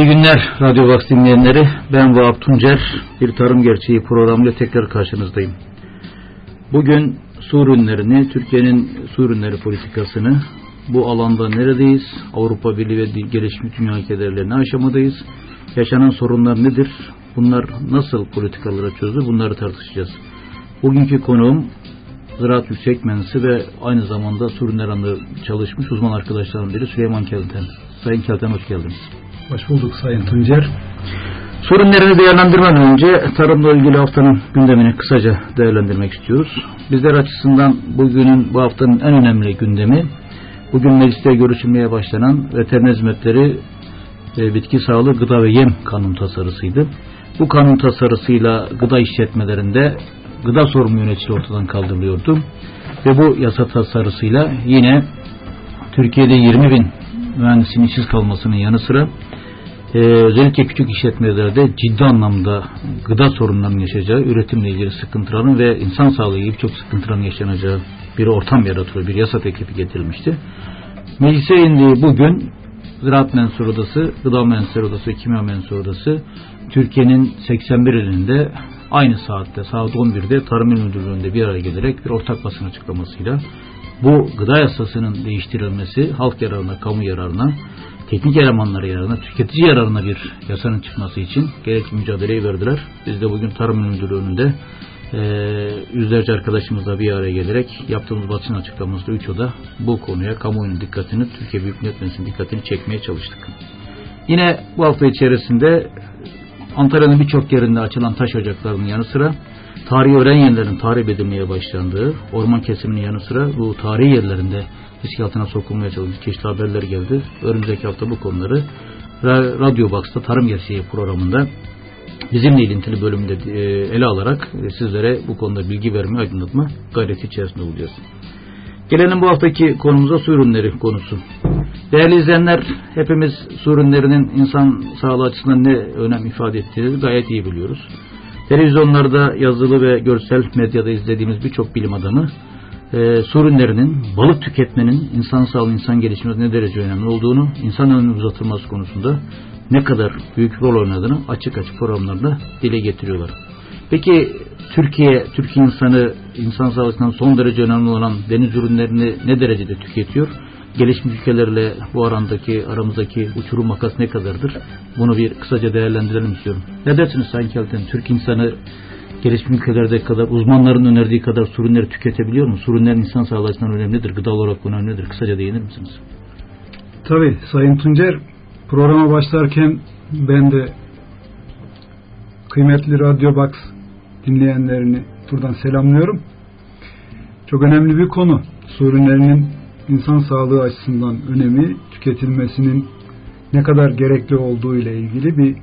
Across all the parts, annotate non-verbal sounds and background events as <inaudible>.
İyi günler Radyo Box dinleyenleri. Ben Vahap Tuncer. Bir Tarım Gerçeği programıyla tekrar karşınızdayım. Bugün su ürünlerini, Türkiye'nin su ürünleri politikasını, bu alanda neredeyiz, Avrupa Birliği ve gelişmiş dünya ülkelerle ne aşamadayız, yaşanan sorunlar nedir, bunlar nasıl politikalara çözülür bunları tartışacağız. Bugünkü konuğum Ziraat Yüksek Mühendisi ve aynı zamanda su ürünleri çalışmış uzman arkadaşlarım biri Süleyman Kelten. Sayın Kelten hoş geldiniz. Hoş bulduk Sayın Tuncer. Sorunlarını değerlendirmeden önce tarımla ilgili haftanın gündemini kısaca değerlendirmek istiyoruz. Bizler açısından bugünün bu haftanın en önemli gündemi bugün mecliste görüşülmeye başlanan veteriner hizmetleri e, bitki sağlığı gıda ve yem kanun tasarısıydı. Bu kanun tasarısıyla gıda işletmelerinde gıda sorumlu yöneticiliği ortadan kaldırılıyordu. Ve bu yasa tasarısıyla yine Türkiye'de 20 bin mühendisin işsiz kalmasının yanı sıra e, özellikle küçük işletmelerde ciddi anlamda gıda sorunlarının yaşayacağı, üretimle ilgili sıkıntıların ve insan sağlığı gibi birçok sıkıntıların yaşanacağı bir ortam yaratılıyor. Bir yasa teklifi getirilmişti. Meclise indiği bugün Ziraat Mensur Odası, Gıda Mensur Odası Kimya Mensur Odası Türkiye'nin 81 ilinde aynı saatte saat 11'de Tarım İl Müdürlüğü'nde bir araya gelerek bir ortak basın açıklamasıyla bu gıda yasasının değiştirilmesi halk yararına, kamu yararına, teknik elemanları yararına, tüketici yararına bir yasanın çıkması için gerekli mücadeleyi verdiler. Biz de bugün Tarım Müdürlüğü'nde e, yüzlerce arkadaşımızla bir araya gelerek yaptığımız basın açıklamasında üç oda bu konuya kamuoyunun dikkatini, Türkiye Büyük Millet Meclisi'nin dikkatini çekmeye çalıştık. Yine bu hafta içerisinde Antalya'nın birçok yerinde açılan taş ocaklarının yanı sıra tarihi öğren yerlerin tahrip edilmeye başlandığı, orman kesiminin yanı sıra bu tarihi yerlerinde risk altına sokulmaya çalışılmış çeşitli haberler geldi. Önümüzdeki hafta bu konuları Radyo Box'ta Tarım Gerçeği programında bizimle ilintili bölümünde e, ele alarak e, sizlere bu konuda bilgi verme, aydınlatma gayreti içerisinde olacağız. Gelelim bu haftaki konumuza su ürünleri konusu. Değerli izleyenler, hepimiz su ürünlerinin insan sağlığı açısından ne önem ifade ettiğini gayet iyi biliyoruz. Televizyonlarda yazılı ve görsel medyada izlediğimiz birçok bilim adamı e, su ürünlerinin balık tüketmenin insan sağlığı, insan gelişimine ne derece önemli olduğunu, insan ömrünün uzatılması konusunda ne kadar büyük rol oynadığını açık açık programlarda dile getiriyorlar. Peki Türkiye, Türk insanı insan sağlığından son derece önemli olan deniz ürünlerini ne derecede tüketiyor? Gelişmiş ülkelerle bu arandaki aramızdaki uçurum makas ne kadardır? Bunu bir kısaca değerlendirelim istiyorum. Ne dersiniz Sayın Kelten? Türk insanı gelişmiş ülkelerde kadar uzmanların önerdiği kadar surunları tüketebiliyor mu? Surunların insan sağlığı açısından önemlidir. Gıda olarak önemlidir. Kısaca değinir misiniz? Tabii Sayın Tuncer programa başlarken ben de kıymetli Radyo Box dinleyenlerini buradan selamlıyorum. Çok önemli bir konu. Su ürünlerinin insan sağlığı açısından önemi, tüketilmesinin ne kadar gerekli olduğu ile ilgili bir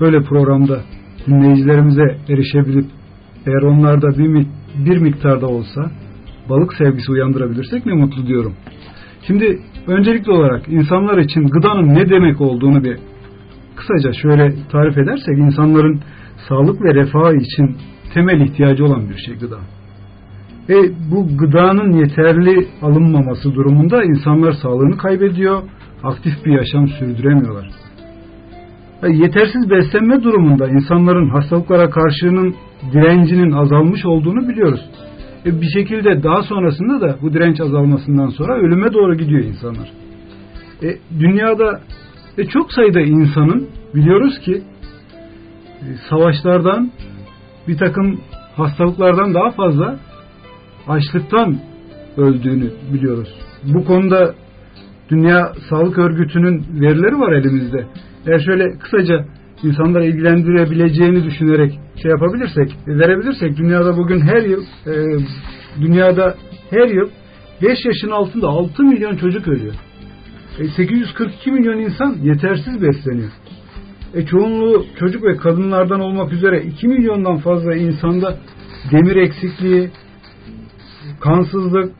böyle programda dinleyicilerimize erişebilip eğer onlarda bir, bir miktarda olsa balık sevgisi uyandırabilirsek ne mutlu diyorum. Şimdi öncelikli olarak insanlar için gıdanın ne demek olduğunu bir kısaca şöyle tarif edersek insanların sağlık ve refah için temel ihtiyacı olan bir şey gıda. Ve bu gıdanın yeterli alınmaması durumunda insanlar sağlığını kaybediyor, aktif bir yaşam sürdüremiyorlar. Ve yetersiz beslenme durumunda insanların hastalıklara karşının direncinin azalmış olduğunu biliyoruz. E bir şekilde daha sonrasında da bu direnç azalmasından sonra ölüme doğru gidiyor insanlar. E, dünyada e, çok sayıda insanın biliyoruz ki e, savaşlardan bir takım hastalıklardan daha fazla açlıktan öldüğünü biliyoruz. Bu konuda Dünya Sağlık Örgütü'nün verileri var elimizde. Eğer şöyle kısaca insanları ilgilendirebileceğini düşünerek şey yapabilirsek, verebilirsek dünyada bugün her yıl e, dünyada her yıl 5 yaşın altında 6 milyon çocuk ölüyor. E, 842 milyon insan yetersiz besleniyor. E, çoğunluğu çocuk ve kadınlardan olmak üzere 2 milyondan fazla insanda demir eksikliği, kansızlık,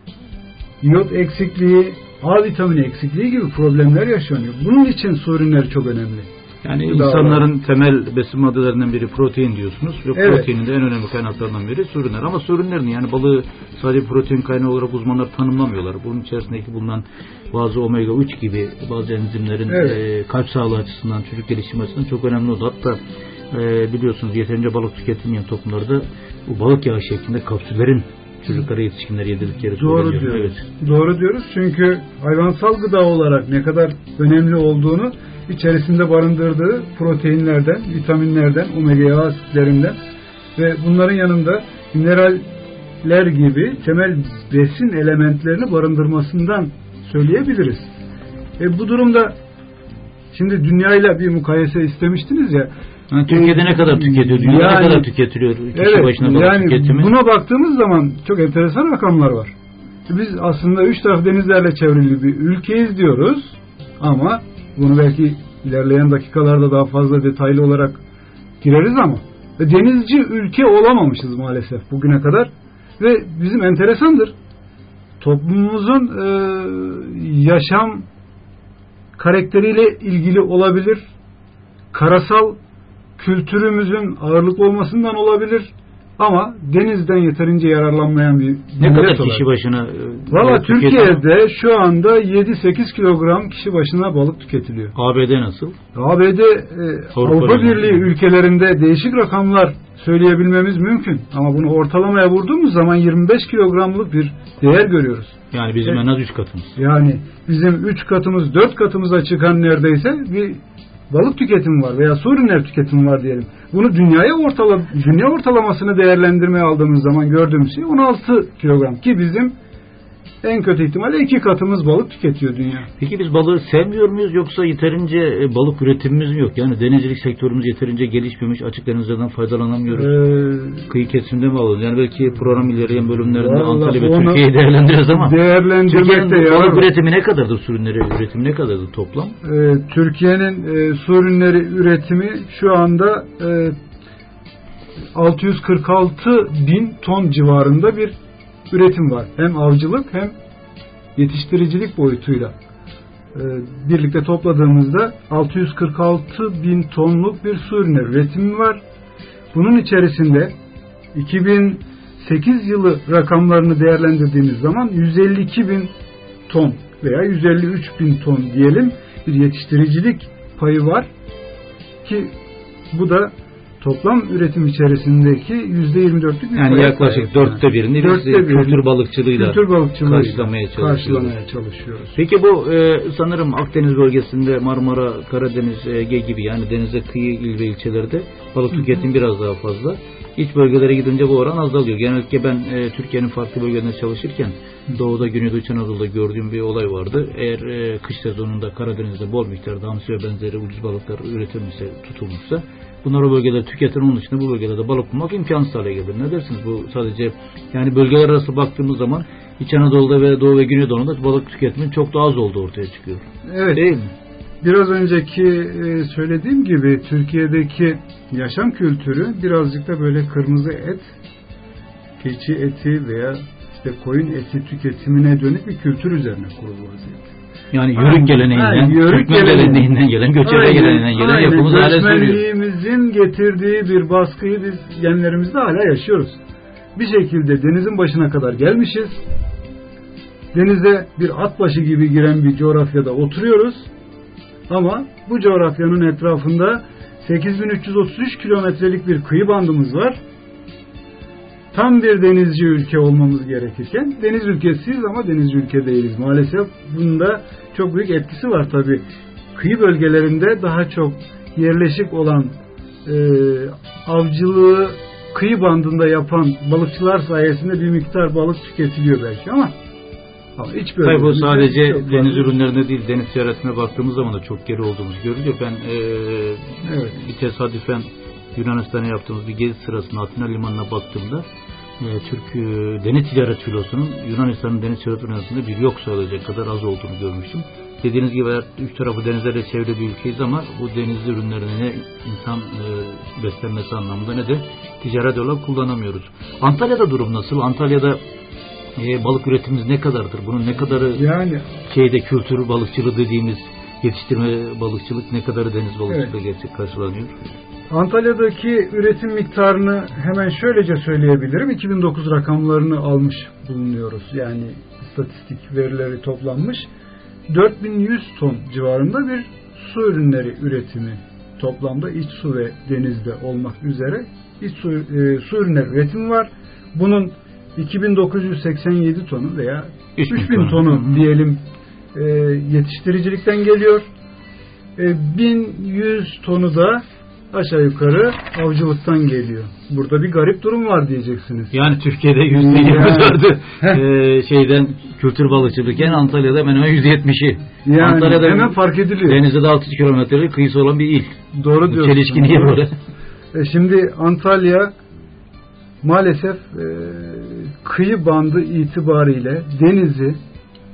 iot eksikliği, A vitamini eksikliği gibi problemler yaşanıyor. Bunun için su ürünleri çok önemli. Yani gıdalar. insanların temel besin maddelerinden biri protein diyorsunuz ve Evet. proteinin de en önemli kaynaklarından biri su ürünler. Ama su ürünlerini yani balığı sadece protein kaynağı olarak uzmanlar tanımlamıyorlar. Bunun içerisindeki bulunan bazı omega 3 gibi bazı enzimlerin Evet. e, kalp sağlığı açısından, çocuk gelişimi açısından çok önemli oldu. Hatta e, biliyorsunuz yeterince balık tüketilmeyen toplumlarda bu balık yağı şeklinde kapsüllerin çocuklara yetişkinlere yedirdikleri Doğru diyoruz. Evet. Doğru diyoruz çünkü hayvansal gıda olarak ne kadar önemli olduğunu içerisinde barındırdığı proteinlerden, vitaminlerden, omega yağ asitlerinden ve bunların yanında mineraller gibi temel besin elementlerini barındırmasından söyleyebiliriz. E bu durumda şimdi dünyayla bir mukayese istemiştiniz ya. Yani Türkiye'de ne kadar tüketiyor? Dünyada Yani- ne kadar tüketiliyor? Kişi Evet, başına yani tüketimi. buna baktığımız zaman çok enteresan rakamlar var. Biz aslında üç taraf denizlerle çevrili bir ülkeyiz diyoruz ama bunu belki ilerleyen dakikalarda daha fazla detaylı olarak gireriz ama denizci ülke olamamışız maalesef bugüne kadar ve bizim enteresandır. Toplumumuzun e, yaşam karakteriyle ilgili olabilir. Karasal kültürümüzün ağırlık olmasından olabilir. Ama denizden yeterince yararlanmayan bir ne kadar kişi olarak. başına e, Valla? Türkiye'de şu anda 7-8 kilogram kişi başına balık tüketiliyor. ABD nasıl? ABD e, Avrupa Avrupa Birliği. Birliği ülkelerinde değişik rakamlar söyleyebilmemiz mümkün. Ama bunu ortalamaya vurduğumuz zaman 25 kilogramlık bir değer görüyoruz. Yani bizim Evet. en az 3 katımız. Yani bizim 3 katımız 4 katımıza çıkan neredeyse bir balık tüketimi var veya su ürünleri tüketimi var diyelim. Bunu dünyaya ortala, dünya ortalamasını değerlendirmeye aldığımız zaman gördüğümüz şey 16 kilogram ki bizim en kötü ihtimalle iki katımız balık tüketiyor dünya. Peki biz balığı sevmiyor muyuz yoksa yeterince e, balık üretimimiz mi yok? Yani denizcilik sektörümüz yeterince gelişmemiş, açık denizlerden faydalanamıyoruz. Ee, Kıyı kesiminde mi alıyoruz? Yani belki program ilerleyen bölümlerinde Antalya ve Türkiye'yi değerlendiririz ama Türkiye'nin yarar balık üretimi ne kadardır? Su ürünleri üretimi ne kadardır toplam? Ee, Türkiye'nin e, su ürünleri üretimi şu anda e, 646 bin ton civarında bir üretim var. Hem avcılık hem yetiştiricilik boyutuyla. Ee, birlikte topladığımızda 646 bin tonluk bir su ürünleri üretimi var. Bunun içerisinde 2008 yılı rakamlarını değerlendirdiğimiz zaman 152 bin ton veya 153 bin ton diyelim bir yetiştiricilik payı var ki bu da toplam üretim içerisindeki %24'lük bir Yani paya yaklaşık dörtte birini biz Dörtte e, birini kültür balıkçılığıyla kültür balıkçılığıyla karşılamaya çalışıyoruz. karşılamaya çalışıyoruz. Peki bu e, sanırım Akdeniz bölgesinde Marmara, Karadeniz, Ege gibi yani denize kıyı il ve ilçelerde balık tüketimi biraz daha fazla. İç bölgelere gidince bu oran azalıyor. Genellikle ben e, Türkiye'nin farklı bölgelerinde çalışırken Doğu'da, Güneydoğu, İç Anadolu'da gördüğüm bir olay vardı. Eğer e, kış sezonunda Karadeniz'de bol miktarda hamsi ve benzeri ucuz balıklar üretilmişse, tutulmuşsa bunlar o bölgelerde tüketen onun dışında bu bölgelerde balık bulmak imkansız hale gelir. Ne dersiniz? Bu sadece yani bölgeler arası baktığımız zaman İç Anadolu'da ve Doğu ve Güneydoğu'da balık tüketiminin çok daha az olduğu ortaya çıkıyor. Evet. Değil mi? Biraz önceki e, söylediğim gibi Türkiye'deki yaşam kültürü birazcık da böyle kırmızı et, keçi eti veya işte koyun eti tüketimine dönük bir kültür üzerine kurulu vaziyette. Yani yörük geleneğinden, yörük geleneğinden gelen, göçebe geleneğinden gelen yapımız hala sürüyor. Göçmenliğimizin getirdiği bir baskıyı biz genlerimizde hala yaşıyoruz. Bir şekilde denizin başına kadar gelmişiz. Denize bir at başı gibi giren bir coğrafyada oturuyoruz. Ama bu coğrafyanın etrafında 8333 kilometrelik bir kıyı bandımız var. Tam bir denizci ülke olmamız gerekirken deniz ülkesiyiz ama denizci ülke değiliz. Maalesef bunda çok büyük etkisi var tabi. Kıyı bölgelerinde daha çok yerleşik olan e, avcılığı kıyı bandında yapan balıkçılar sayesinde bir miktar balık tüketiliyor belki ama ama iç Tabii bu bölgemizde sadece deniz ürünlerinde değil, deniz ticaretine baktığımız zaman da çok geri olduğumuz görülüyor. Ben eee, Evet. bir tesadüfen Yunanistan'a yaptığımız bir gezi sırasında Atina Limanı'na baktığımda eee, Türk eee, deniz ticaret filosunun Yunanistan'ın deniz ticaret arasında bir yok sayılacak kadar az olduğunu görmüştüm. Dediğiniz gibi üç tarafı denizlerle çevrili bir ülkeyiz ama bu deniz ürünlerini ne insan eee, beslenmesi anlamında ne de ticaret olarak kullanamıyoruz. Antalya'da durum nasıl? Antalya'da e, balık üretimimiz ne kadardır? Bunun ne kadarı Yani şeyde kültür balıkçılığı dediğimiz yetiştirme balıkçılık ne kadar deniz balıkçılığı evet. gerçek karşılanıyor? Antalya'daki üretim miktarını hemen şöylece söyleyebilirim. 2009 rakamlarını almış bulunuyoruz. Yani istatistik verileri toplanmış. 4100 ton civarında bir su ürünleri üretimi toplamda iç su ve denizde olmak üzere iç su, e, su ürünleri üretimi var. Bunun 2987 tonu veya 3000, 3000 tonu diyelim e, yetiştiricilikten geliyor. E, 1100 tonu da aşağı yukarı avcılıktan geliyor. Burada bir garip durum var diyeceksiniz. Yani Türkiye'de yüzde 24'ü e, şeyden kültür balıkçılıkken Antalya'da hemen hemen %70'i. Yani Antalya'da hemen fark ediliyor. Denizde de 600 kilometrelik kıyısı olan bir il. Doğru diyorsun. Çelişki niye böyle? E şimdi Antalya maalesef e, kıyı bandı itibariyle denizi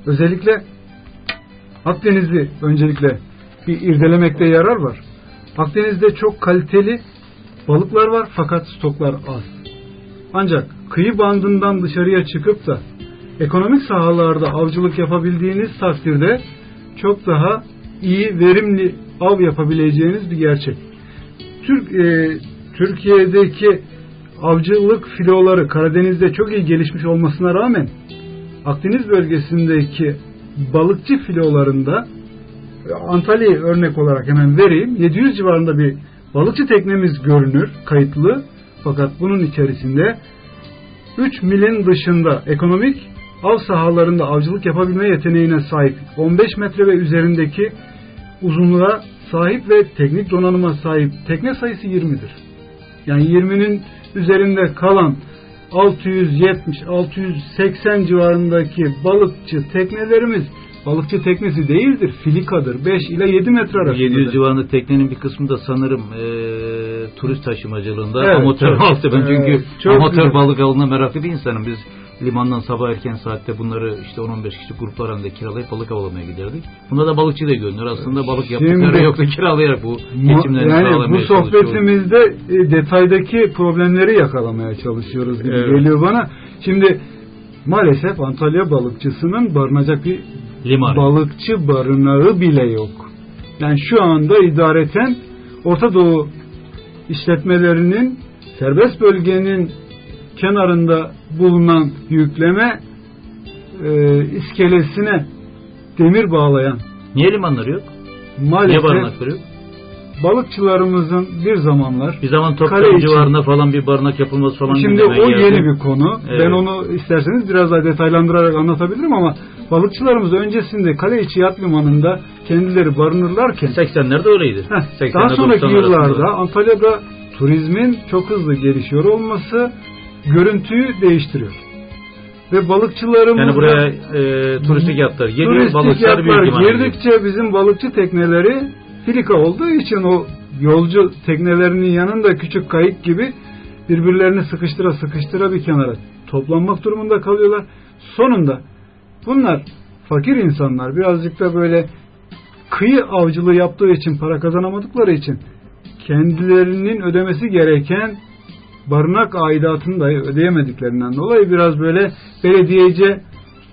özellikle Akdeniz'i öncelikle bir irdelemekte yarar var. Akdeniz'de çok kaliteli balıklar var fakat stoklar az. Ancak kıyı bandından dışarıya çıkıp da ekonomik sahalarda avcılık yapabildiğiniz takdirde çok daha iyi, verimli av yapabileceğiniz bir gerçek. Türk, e, Türkiye'deki avcılık filoları Karadeniz'de çok iyi gelişmiş olmasına rağmen Akdeniz bölgesindeki balıkçı filolarında Antalya'yı örnek olarak hemen vereyim. 700 civarında bir balıkçı teknemiz görünür, kayıtlı. Fakat bunun içerisinde 3 milin dışında ekonomik av sahalarında avcılık yapabilme yeteneğine sahip 15 metre ve üzerindeki uzunluğa sahip ve teknik donanıma sahip tekne sayısı 20'dir. Yani 20'nin üzerinde kalan 670-680 civarındaki balıkçı teknelerimiz balıkçı teknesi değildir. Filikadır. 5 ile 7 metre arasında. 700 civarında teknenin bir kısmı da sanırım e, turist taşımacılığında evet, amatör balıkçı. Ben çünkü çok amatör güzel. balık avına meraklı bir insanım. Biz limandan sabah erken saatte bunları işte 10-15 kişi gruplar halinde kiralayıp balık avlamaya giderdik. Bunda da balıkçı da görünür. Aslında balık yaptıkları yok da kiralayarak bu geçimlerini yani sağlamaya Bu sohbetimizde e, detaydaki problemleri yakalamaya çalışıyoruz gibi evet. geliyor bana. Şimdi maalesef Antalya balıkçısının barınacak bir Liman. balıkçı barınağı bile yok. Yani şu anda idareten Orta Doğu işletmelerinin serbest bölgenin kenarında bulunan yükleme e, iskelesine demir bağlayan Niye limanları yok? Maalesef Niye barınakları yok? balıkçılarımızın bir zamanlar bir zaman Topkapı civarında falan bir barınak yapılması falan şimdi o geldi. yeni bir konu. Evet. Ben onu isterseniz biraz daha detaylandırarak anlatabilirim ama balıkçılarımız öncesinde kale içi yat limanında kendileri barınırlarken 80'lerde öyleydi. Heh, daha sonraki yıllarda. Antalya'da turizmin çok hızlı gelişiyor olması görüntüyü değiştiriyor. Ve balıkçılarımız yani buraya e, turistik yatlar geliyor. Turistik balıkçılar yatlar girdikçe bizim balıkçı tekneleri filika olduğu için o yolcu teknelerinin yanında küçük kayık gibi birbirlerini sıkıştıra sıkıştıra bir kenara toplanmak durumunda kalıyorlar. Sonunda bunlar fakir insanlar. Birazcık da böyle kıyı avcılığı yaptığı için para kazanamadıkları için kendilerinin ödemesi gereken barınak aidatını da ödeyemediklerinden dolayı biraz böyle belediyece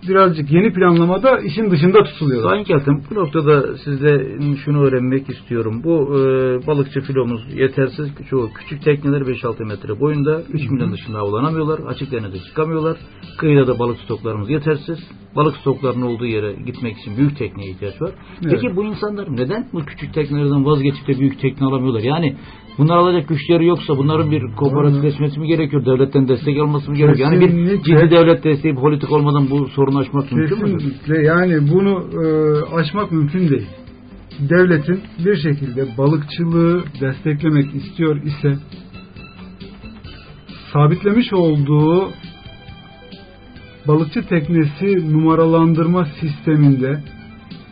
birazcık yeni planlamada işin dışında tutuluyor. Sayın Katım bu noktada sizde şunu öğrenmek istiyorum. Bu e, balıkçı filomuz yetersiz. Çoğu küçük tekneler 5-6 metre boyunda 3 milyon dışında avlanamıyorlar. Açık denizde çıkamıyorlar. Kıyıda da balık stoklarımız yetersiz. Balık stoklarının olduğu yere gitmek için büyük tekneye ihtiyaç var. Evet. Peki bu insanlar neden bu küçük teknelerden vazgeçip de büyük tekne alamıyorlar? Yani Bunlar alacak güçleri yoksa bunların bir kooperatifleşmesi mi gerekiyor? Devletten destek alması mı gerekiyor? Yani bir ciddi devlet desteği politik olmadan bu sorunu aşmak mümkün mü? Kesinlikle yani bunu e, aşmak mümkün değil. Devletin bir şekilde balıkçılığı desteklemek istiyor ise sabitlemiş olduğu balıkçı teknesi numaralandırma sisteminde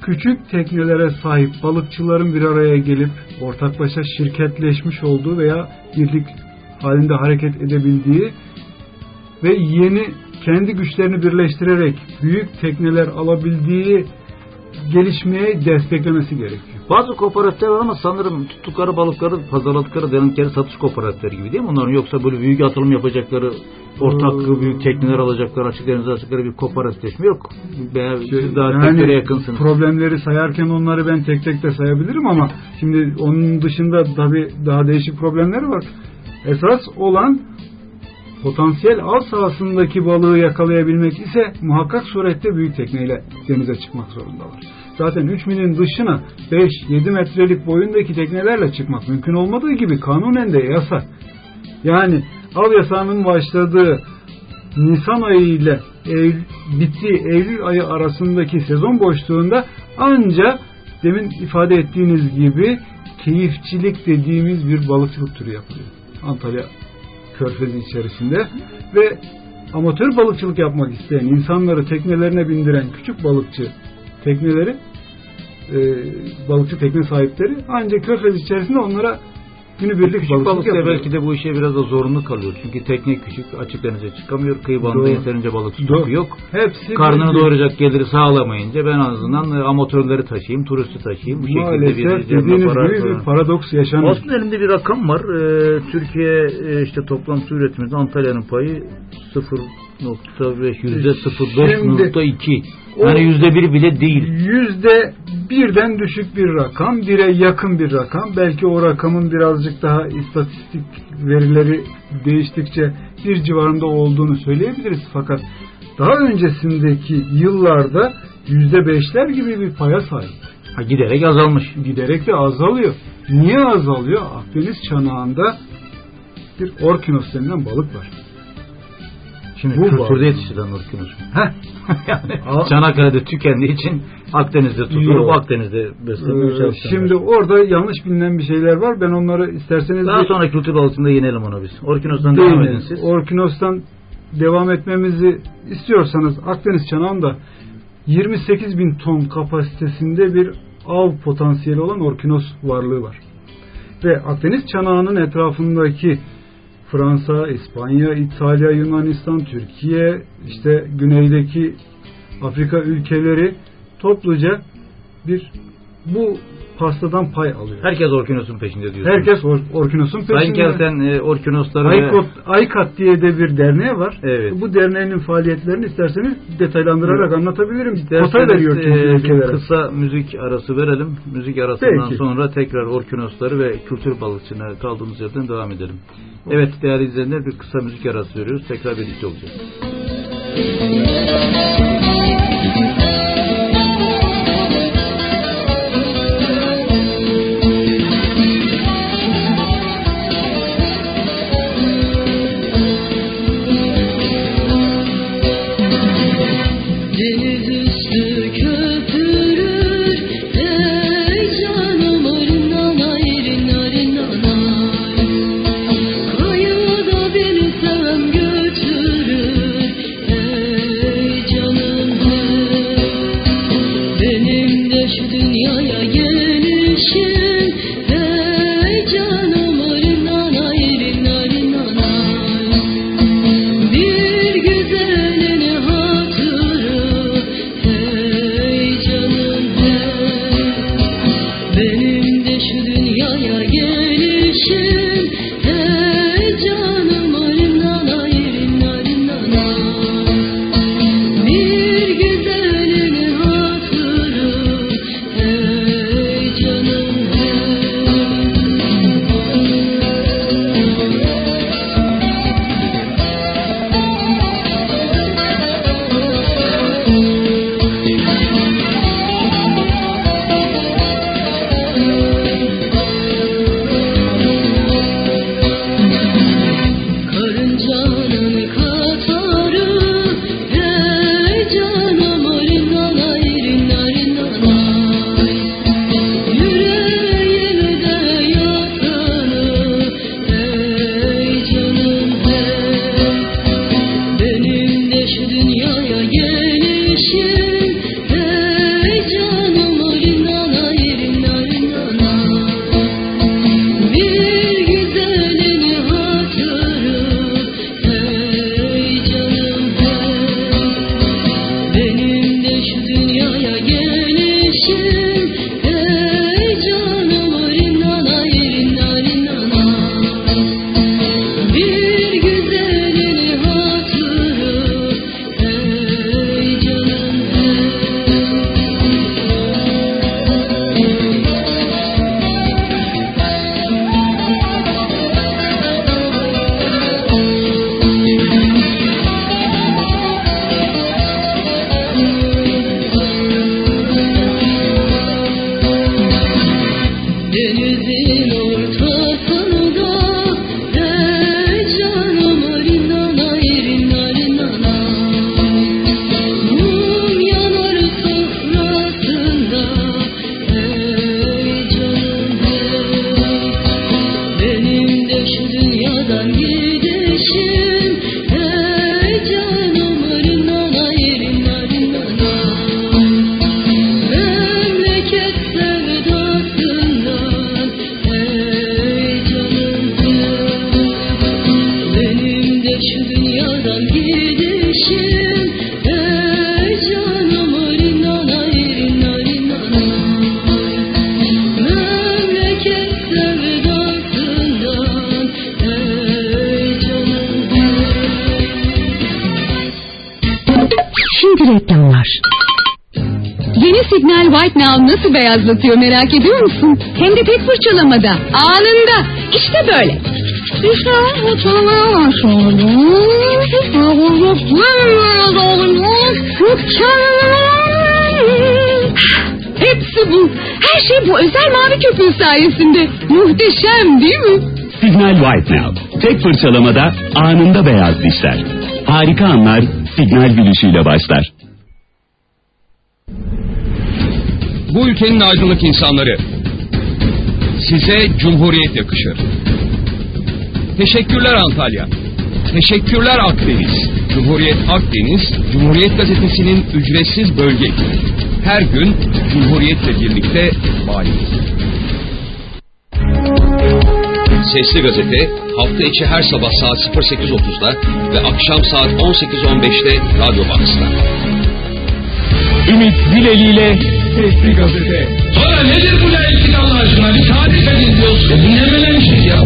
küçük teknelere sahip balıkçıların bir araya gelip ortaklaşa şirketleşmiş olduğu veya birlik halinde hareket edebildiği ve yeni kendi güçlerini birleştirerek büyük tekneler alabildiği gelişmeye desteklemesi gerekiyor. Bazı kooperatifler var ama sanırım tuttukları balıkları pazarladıkları derinlikleri satış kooperatifleri gibi değil mi? Onların yoksa böyle büyük atılım yapacakları ortak Ee, büyük tekneler alacakları açık denize açıkları bir kooperatifleşme yok. Veya Şey, siz daha yani teknelere yakınsınız. Problemleri sayarken onları ben tek tek de sayabilirim ama şimdi onun dışında tabii daha değişik problemler var. Esas olan potansiyel av sahasındaki balığı yakalayabilmek ise muhakkak surette büyük tekneyle denize çıkmak zorundalar. Zaten 3 milin dışına 5-7 metrelik boyundaki teknelerle çıkmak mümkün olmadığı gibi kanunen de yasak. Yani av yasağının başladığı Nisan ayı ile Eylül, bittiği Eylül ayı arasındaki sezon boşluğunda anca demin ifade ettiğiniz gibi keyifçilik dediğimiz bir balıkçılık türü yapılıyor. Antalya Körfezi içerisinde ve amatör balıkçılık yapmak isteyen insanları teknelerine bindiren küçük balıkçı tekneleri e, balıkçı tekne sahipleri ancak Körfez içerisinde onlara günübirlik Küçük balıkçılık balıkçı yapıyor. belki de bu işe biraz da zorunlu kalıyor. Çünkü tekne küçük, açık denize çıkamıyor. Kıyı bandında yeterince balık Doğru. yok. Hepsi Karnını bir- doyuracak geliri sağlamayınca ben en azından e, amatörleri taşıyayım, turisti taşıyayım. Bu şekilde Maalesef bir cebime dediğiniz para gibi bir paradoks yaşanıyor. Aslında elimde bir rakam var. Ee, Türkiye e, işte toplam su üretiminde Antalya'nın payı 0.5 yüzde 0.5.2 o- yani yüzde bir bile değil. Yüzde birden düşük bir rakam, bire yakın bir rakam. Belki o rakamın birazcık daha istatistik verileri değiştikçe bir civarında olduğunu söyleyebiliriz. Fakat daha öncesindeki yıllarda yüzde beşler gibi bir paya sahip. Ha, giderek azalmış. Giderek de azalıyor. Niye azalıyor? Akdeniz çanağında bir orkinos denilen balık var. Şimdi Bu kültürde yetiştirilen orkinos. Heh. <laughs> yani Al- Çanakkale'de tükendiği için Akdeniz'de tutulup. Akdeniz'de beslenmeye Ee. Şimdi orada yanlış bilinen bir şeyler var. Ben onları isterseniz daha bir- sonra kültür balıkçılığında yenelim onu biz. Orkinos'tan devam edin siz. Orkinos'tan devam etmemizi istiyorsanız Akdeniz çanağında 28 bin ton kapasitesinde bir av potansiyeli olan orkinos varlığı var. Ve Akdeniz çanağının etrafındaki Fransa, İspanya, İtalya, Yunanistan, Türkiye, işte güneydeki Afrika ülkeleri topluca bir bu pastadan pay alıyor. Herkes Orkinos'un peşinde diyorsunuz. Herkes or, Orkinos'un Sayın peşinde. Kelten e, Orkinosları ve Aykot, Aykat diye de bir derneği var. Evet. Bu derneğin faaliyetlerini isterseniz detaylandırarak anlatabilirim. İsterseniz, Kota veriyor e, ülkelere. Kısa müzik arası verelim. Müzik arasından Peki. sonra tekrar Orkinosları ve kültür balıkçına kaldığımız yerden devam edelim. Evet değerli izleyenler bir kısa müzik arası veriyoruz. Tekrar birlikte olacağız. Deniz Your gelişim. Nasıl beyazlatıyor merak ediyor musun? Hem de tek fırçalamada, anında. İşte böyle. İşte fırçalamaya. Hepsi bu. Her şey bu özel mavi köpüğü sayesinde. Muhteşem değil mi? Signal White Now. Tek fırçalamada anında beyaz dişler. Harika anlar signal gülüşüyle başlar. Bu ülkenin aydınlık insanları. Size Cumhuriyet yakışır. Teşekkürler Antalya. Teşekkürler Akdeniz. Cumhuriyet Akdeniz, Cumhuriyet Gazetesi'nin ücretsiz bölge. Her gün Cumhuriyet'le birlikte bayiliz. Sesli Gazete hafta içi her sabah saat 08.30'da ve akşam saat 18.15'te Radyo Box'ta. Ümit Zileli ile Sesli Gazete. Sonra nedir bu layıklık Allah aşkına? Bir tarih ediliyorsun. Dinlemelemişiz ya.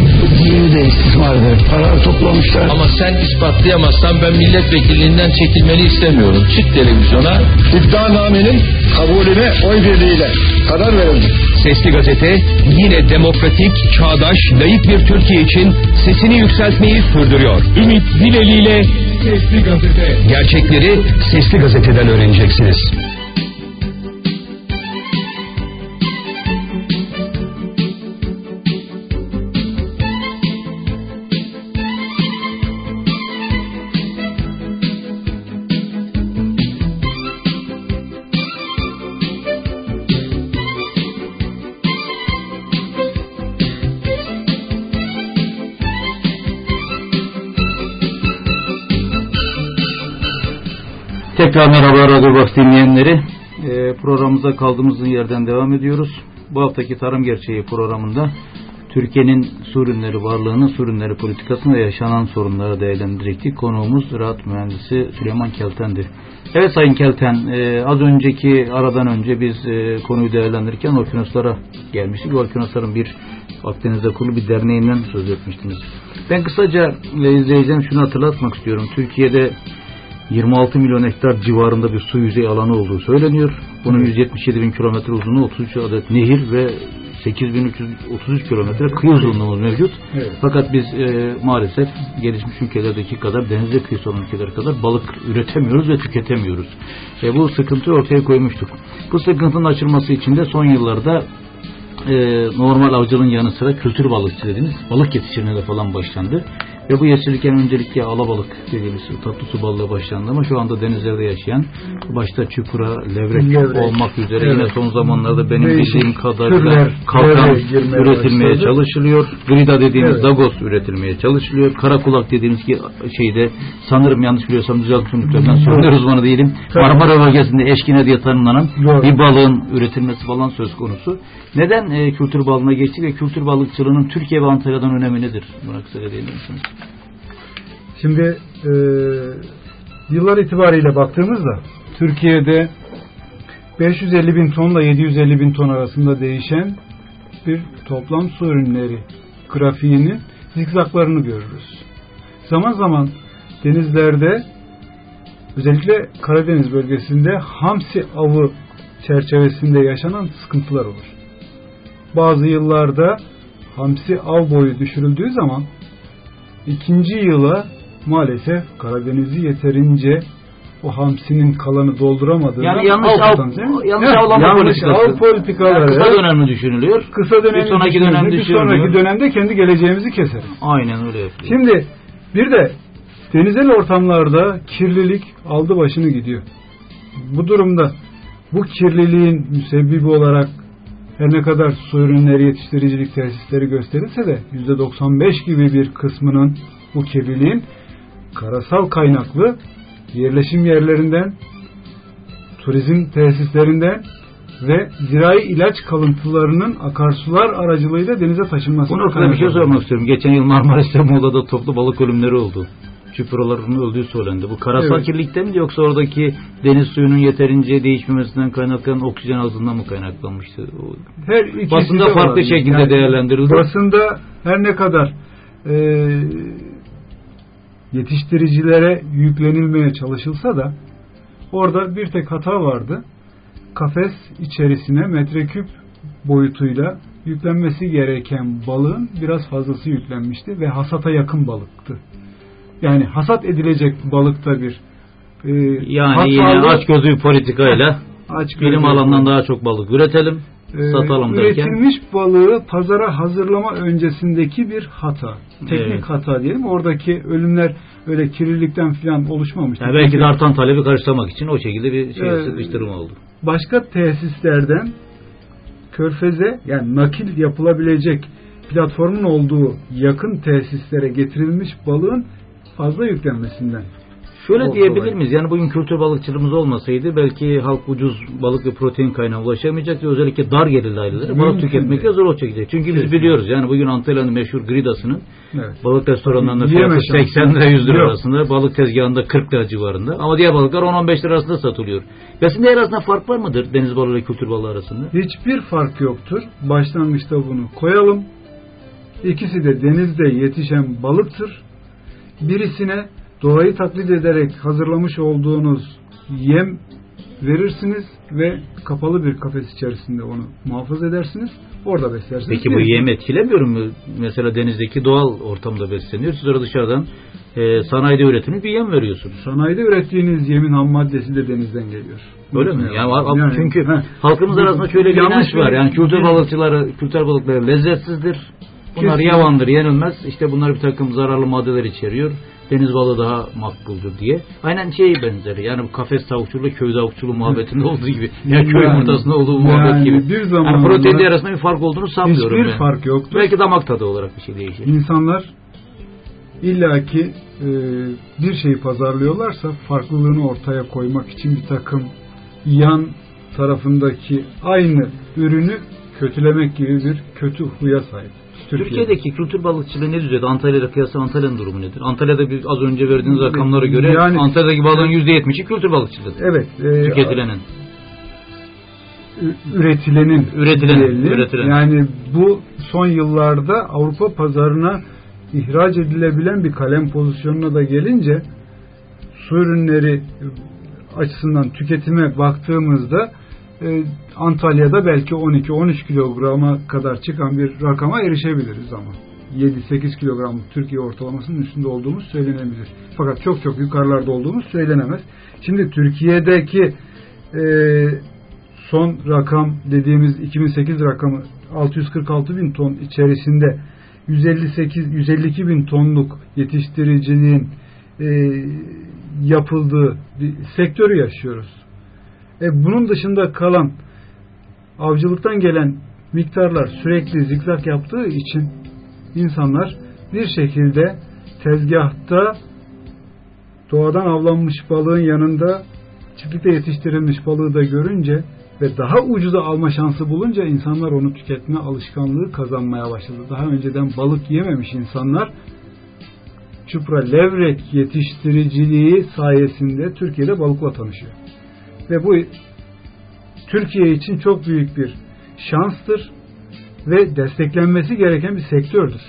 Yeni de istismardır. Para toplamışlar. Ama sen ispatlayamazsan ben milletvekilliğinden çekilmeni istemiyorum. Çık televizyona. İddianamenin kabulüne oy birliğiyle karar verildi. Sesli Gazete yine demokratik, çağdaş, layık bir Türkiye için sesini yükseltmeyi sürdürüyor. Ümit Zileli ile Sesli Gazete. Gerçekleri Sesli Gazete'den öğreneceksiniz. Tekrar merhaba Radyo Box dinleyenleri. Ee, programımıza kaldığımız yerden devam ediyoruz. Bu haftaki Tarım Gerçeği programında Türkiye'nin su ürünleri varlığını, su ürünleri politikasını ve yaşanan sorunları değerlendirecektik. Konuğumuz Ziraat Mühendisi Süleyman Kelten'di. Evet Sayın Kelten, e, az önceki aradan önce biz e, konuyu değerlendirirken Okyanuslara gelmiştik. Okyanusların bir Akdeniz'de kurulu bir derneğinden söz etmiştiniz. Ben kısaca e, izleyeceğim şunu hatırlatmak istiyorum. Türkiye'de 26 milyon hektar civarında bir su yüzey alanı olduğu söyleniyor. Bunun 177 bin kilometre uzunluğu 33 adet nehir ve 8333 kilometre kıyı uzunluğumuz mevcut. Evet. Fakat biz e, maalesef gelişmiş ülkelerdeki kadar denizde kıyısı olan ülkeler kadar balık üretemiyoruz ve tüketemiyoruz. E, bu sıkıntıyı ortaya koymuştuk. Bu sıkıntının açılması için de son yıllarda e, normal avcılığın yanı sıra kültür balıkçı dediğimiz balık yetiştirmeye falan başlandı. Ve bu yetiştirirken öncelikle alabalık dediğimiz tatlı su balığı başlandı ama şu anda denizlerde yaşayan başta çupra, levrek, Levrek, olmak üzere evet. yine son zamanlarda benim Değişik bildiğim kadarıyla kalkan üretilmeye başladı. çalışılıyor. Grida dediğimiz Evet. dagos üretilmeye çalışılıyor. Karakulak dediğimiz ki şeyde sanırım yanlış biliyorsam düzeltin lütfen sorunlar uzmanı değilim. Tabii. Marmara bölgesinde eşkine diye tanımlanan Doğru. bir balığın üretilmesi falan söz konusu. Neden e, kültür balığına geçtik ve kültür balıkçılığının Türkiye ve Antalya'dan önemi nedir? Buna kısaca değinir misiniz? Şimdi e, yıllar itibariyle baktığımızda Türkiye'de 550 bin tonla 750 bin ton arasında değişen bir toplam su ürünleri grafiğinin zikzaklarını görürüz. Zaman zaman denizlerde özellikle Karadeniz bölgesinde hamsi avı çerçevesinde yaşanan sıkıntılar olur. Bazı yıllarda hamsi av boyu düşürüldüğü zaman ikinci yıla maalesef Karadeniz'i yeterince o hamsinin kalanı dolduramadığı Yani yanlış av- yanlış avlama yanlış av politikaları Yani kısa dönemli düşünülüyor. kısa dönem bir sonraki dönem bir düşünülüyor. sonraki dönemde kendi geleceğimizi keseriz. Aynen öyle yapıyor. Şimdi bir de denizel ortamlarda kirlilik aldı başını gidiyor. Bu durumda bu kirliliğin müsebbibi olarak her ne kadar su ürünleri yetiştiricilik tesisleri gösterilse de %95 gibi bir kısmının bu kirliliğin karasal kaynaklı yerleşim yerlerinden, turizm tesislerinden ve zirai ilaç kalıntılarının akarsular aracılığıyla denize taşınması. Bu noktada bir şey sormak istiyorum. Geçen yıl Marmaris'te Muğla'da toplu balık ölümleri oldu. Çupraların öldüğü söylendi. Bu karasal Evet. kirlilikten mi yoksa oradaki deniz suyunun yeterince değişmemesinden kaynaklanan oksijen azından mı kaynaklanmıştı? Her ikisi Basında farklı şekilde değerlendirildi. Basında her ne kadar e, yetiştiricilere yüklenilmeye çalışılsa da Orada bir tek hata vardı. Kafes içerisine metreküp boyutuyla yüklenmesi gereken balığın biraz fazlası yüklenmişti ve hasata yakın balıktı. Yani hasat edilecek balıkta bir e, Yani yine aç gözlü bir politikayla Aç bilim alanından daha çok balık üretelim, satalım derken üretilmiş balığı pazara hazırlama öncesindeki bir hata. Teknik Evet. hata diyelim. Oradaki ölümler öyle kirlilikten falan oluşmamıştı. yani belki de artan talebi karşılamak için o şekilde bir şey Ee, sıkıştırma oldu. başka tesislerden körfeze yani nakil yapılabilecek platformun olduğu yakın tesislere getirilmiş balığın fazla yüklenmesinden. Şöyle O diyebilir miyiz? Yani bugün kültür balıkçılığımız olmasaydı belki halk ucuz balık ve protein kaynağına ulaşamayacak ve özellikle dar gelirli aileleri balık tüketmekte zor çekecek. Çünkü biz biliyoruz yani bugün Antalya'nın meşhur Gridas'ının Evet. balık restoranlarında fiyatı şansı 80 lira 100 lira yok. arasında, balık tezgahında 40 lira civarında ama diğer balıklar 10-15 lira arasında satılıyor. Besin değeri arasında fark var mıdır deniz balığı ile kültür balığı arasında? Hiçbir fark yoktur. Başlangıçta bunu koyalım. İkisi de denizde yetişen balıktır. Birisine doğayı taklit ederek hazırlamış olduğunuz yem verirsiniz ve kapalı bir kafes içerisinde onu muhafaza edersiniz. Orada beslersiniz. Peki bu yem etkilemiyor mu? Mesela denizdeki doğal ortamda besleniyor. Siz orada dışarıdan e, sanayide üretilmiş bir yem veriyorsunuz. Sanayide ürettiğiniz yemin ham maddesi de denizden geliyor. Öyle mi? Yani, var- çünkü heh. halkımız arasında şöyle bir Yanlış var. Yani kültür balıkçıları, kültür balıkları lezzetsizdir. Bunlar Kesinlikle. yavandır, yenilmez. İşte bunlar bir takım zararlı maddeler içeriyor. Deniz balığı daha makbuldür diye. Aynen şey benzeri. Yani bu kafes tavukçuluğu, köy tavukçuluğu muhabbetinde olduğu gibi. Ya köy Yani- yumurtasında olduğu muhabbet yani gibi. bir yani zamanlar- protein arasında bir fark olduğunu sanmıyorum. Hiçbir ben. fark yoktur. Belki damak tadı olarak bir şey değişir. İnsanlar illaki e, bir şeyi pazarlıyorlarsa farklılığını ortaya koymak için bir takım yan tarafındaki aynı ürünü kötülemek gibi bir kötü huya sahip. Türkiye'de. Türkiye'deki kültür balıkçılığı ne düzeyde? Antalya'da kıyasla Antalya'nın durumu nedir? Antalya'da bir, az önce verdiğiniz rakamlara göre Yani- Antalya'daki balığın %70'i kültür balıkçılığı. Evet. e, Tüketilenin. üretilenin Üretilenin, diyelim. üretilen. yani bu son yıllarda Avrupa pazarına ihraç edilebilen bir kalem pozisyonuna da gelince su ürünleri açısından tüketime baktığımızda e, Antalya'da belki 12-13 kilograma kadar çıkan bir rakama erişebiliriz ama 7-8 kilogramlık Türkiye ortalamasının üstünde olduğumuz söylenebilir. Fakat çok çok yukarılarda olduğumuz söylenemez. Şimdi Türkiye'deki e, son rakam dediğimiz 2008 rakamı 646 bin ton içerisinde 158 152 bin tonluk yetiştiriciliğin e, yapıldığı sektörü yaşıyoruz. E, bunun dışında kalan avcılıktan gelen miktarlar sürekli zikzak yaptığı için insanlar bir şekilde tezgahta doğadan avlanmış balığın yanında çiftlikte yetiştirilmiş balığı da görünce ve daha ucuza alma şansı bulunca insanlar onu tüketme alışkanlığı kazanmaya başladı. Daha önceden balık yememiş insanlar çupra levrek yetiştiriciliği sayesinde Türkiye'de balıkla tanışıyor. Ve bu Türkiye için çok büyük bir şanstır ve desteklenmesi gereken bir sektördür.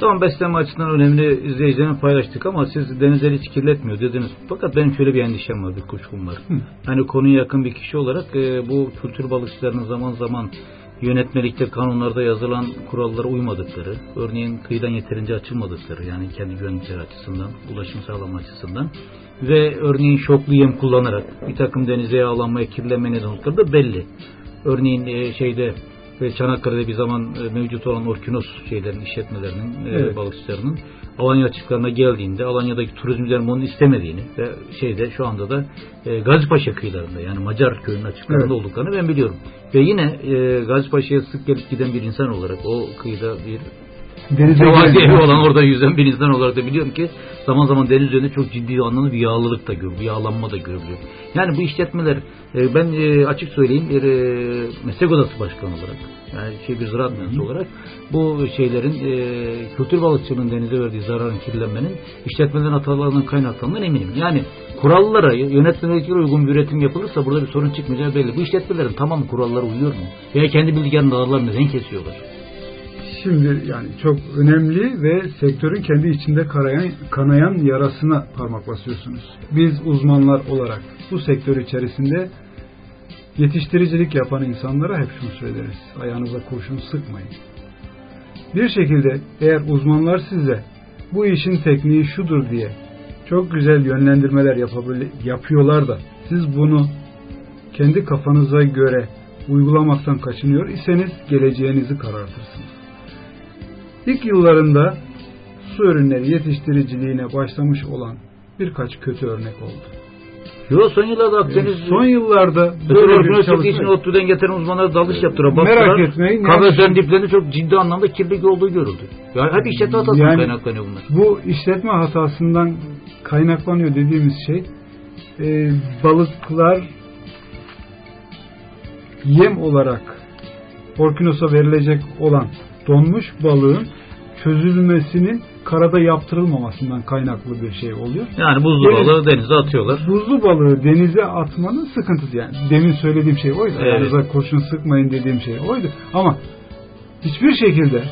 Tamam beslenme açısından önemli izleyicilerine paylaştık ama siz denizleri hiç kirletmiyor dediniz. Fakat benim şöyle bir endişem var, bir kuşkum var. Hı. Hani konuya yakın bir kişi olarak e, bu kültür balıkçılarının zaman zaman yönetmelikte, kanunlarda yazılan kurallara uymadıkları, örneğin kıyıdan yeterince açılmadıkları, yani kendi güvenlikleri açısından, ulaşım sağlama açısından ve örneğin şoklu yem kullanarak bir takım denize yağlanmaya, kirlenmeye neden oldukları da belli. Örneğin e, şeyde ve Çanakkale'de bir zaman e, mevcut olan Orkinos şeylerin, işletmelerinin, e, Evet. balıkçılarının Alanya açıklarına geldiğinde Alanya'daki turizmcilerin bunu istemediğini ve şeyde şu anda da e, Gazipaşa kıyılarında yani Macar köyünün açıklarında Evet. olduklarını ben biliyorum. Ve yine e, Gazipaşa'ya sık gelip giden bir insan olarak o kıyıda bir Denize Tevazi evi olan orada yüzen bir insan olarak da biliyorum ki zaman zaman deniz üzerinde çok ciddi anlamda bir yağlılık da görülüyor, yağlanma da görülüyor. Yani bu işletmeler e, ben e, açık söyleyeyim bir e, meslek odası başkanı olarak yani şey bir ziraat mühendisi olarak bu şeylerin e, kültür balıkçılığının denize verdiği zararın kirlenmenin işletmelerin hatalarından kaynaklandığından eminim. Yani kurallara, yönetmeliklere uygun bir üretim yapılırsa burada bir sorun çıkmayacağı belli. Bu işletmelerin tamamı kurallara uyuyor mu? Veya kendi bildiklerinin dağlarını neden kesiyorlar? Şimdi yani çok önemli ve sektörün kendi içinde karayan, kanayan yarasına parmak basıyorsunuz. Biz uzmanlar olarak bu sektör içerisinde yetiştiricilik yapan insanlara hep şunu söyleriz. Ayağınıza kurşun sıkmayın. Bir şekilde eğer uzmanlar size bu işin tekniği şudur diye çok güzel yönlendirmeler yapıyorlar da siz bunu kendi kafanıza göre uygulamaktan kaçınıyor iseniz geleceğinizi karartırsınız. İlk yıllarında su ürünleri yetiştiriciliğine başlamış olan birkaç kötü örnek oldu. Yo son yıllarda Akdeniz son yıllarda böyle bir çalışma için ODTÜ'den getiren uzmanlara dalış yaptılar. Baktılar, Merak etmeyin. Kahve yani, diplerinde çok ciddi anlamda kirlilik olduğu görüldü. Yani hep işletme hatasından yani, kaynaklanıyor bunlar. Bu işletme hatasından kaynaklanıyor dediğimiz şey e, balıklar yem olarak Orkinos'a verilecek olan donmuş balığın çözülmesinin karada yaptırılmamasından kaynaklı bir şey oluyor. Yani buzlu Deniz, balığı denize atıyorlar. Buzlu balığı denize atmanın sıkıntısı yani. Demin söylediğim şey oydu. Evet. Aranıza kurşun sıkmayın dediğim şey oydu. Ama hiçbir şekilde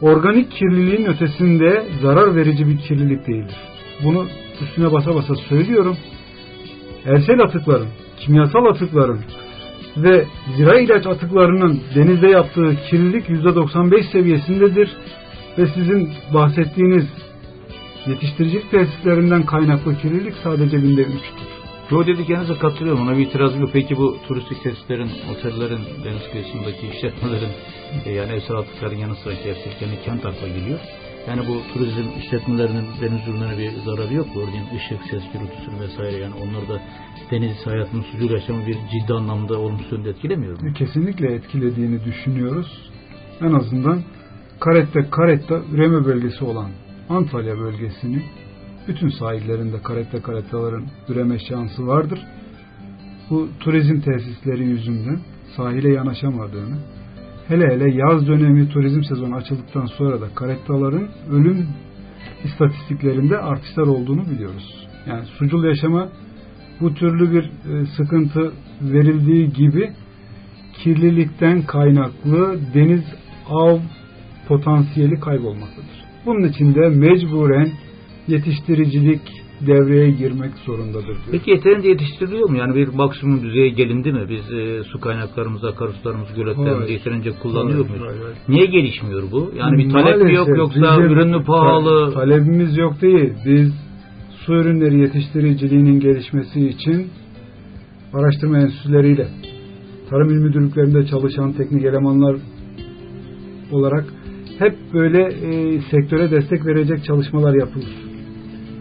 organik kirliliğin ötesinde zarar verici bir kirlilik değildir. Bunu üstüne basa basa söylüyorum. Ersel atıkların, kimyasal atıkların ve zira ilaç atıklarının denizde yaptığı kirlilik %95 seviyesindedir ve sizin bahsettiğiniz yetiştiricilik tesislerinden kaynaklı kirlilik sadece binde 3'tür. Joe dediklerinize katılıyorum. Ona bir itirazım yok. Peki bu turistik tesislerin, otellerin, deniz kıyısındaki işletmelerin e, yani ev atıkların yanı sıra gerçekten kent akla geliyor. Yani bu turizm işletmelerinin deniz ürünlerine bir zararı yok mu? Işık, ses gürültüsü vesaire yani onlar da deniz hayatının sucuk yaşamı bir ciddi anlamda olumsuz yönde etkilemiyor mu? Kesinlikle etkilediğini düşünüyoruz. En azından Karette, Karetta üreme bölgesi olan Antalya bölgesini bütün sahillerinde karette karettaların üreme şansı vardır. Bu turizm tesisleri yüzünden sahile yanaşamadığını, hele hele yaz dönemi turizm sezonu açıldıktan sonra da karettaların ölüm istatistiklerinde artışlar olduğunu biliyoruz. Yani sucul yaşama bu türlü bir e, sıkıntı verildiği gibi kirlilikten kaynaklı deniz av potansiyeli kaybolmaktadır. Bunun için de mecburen yetiştiricilik devreye girmek zorundadır. Diyor. Peki yeterince yetiştiriliyor mu? Yani bir maksimum düzeye gelindi mi? Biz e, su kaynaklarımızı, akarsularımızı, göletlerimizi yeterince kullanıyor hayır, muyuz? Hayır, hayır. Niye gelişmiyor bu? Yani bir talep Maalesef, mi yok yoksa ürün mü pahalı? Talebimiz yok değil. Biz su ürünleri yetiştiriciliğinin gelişmesi için araştırma enstitüleriyle tarım il müdürlüklerinde çalışan teknik elemanlar olarak hep böyle e, sektöre destek verecek çalışmalar yapılır.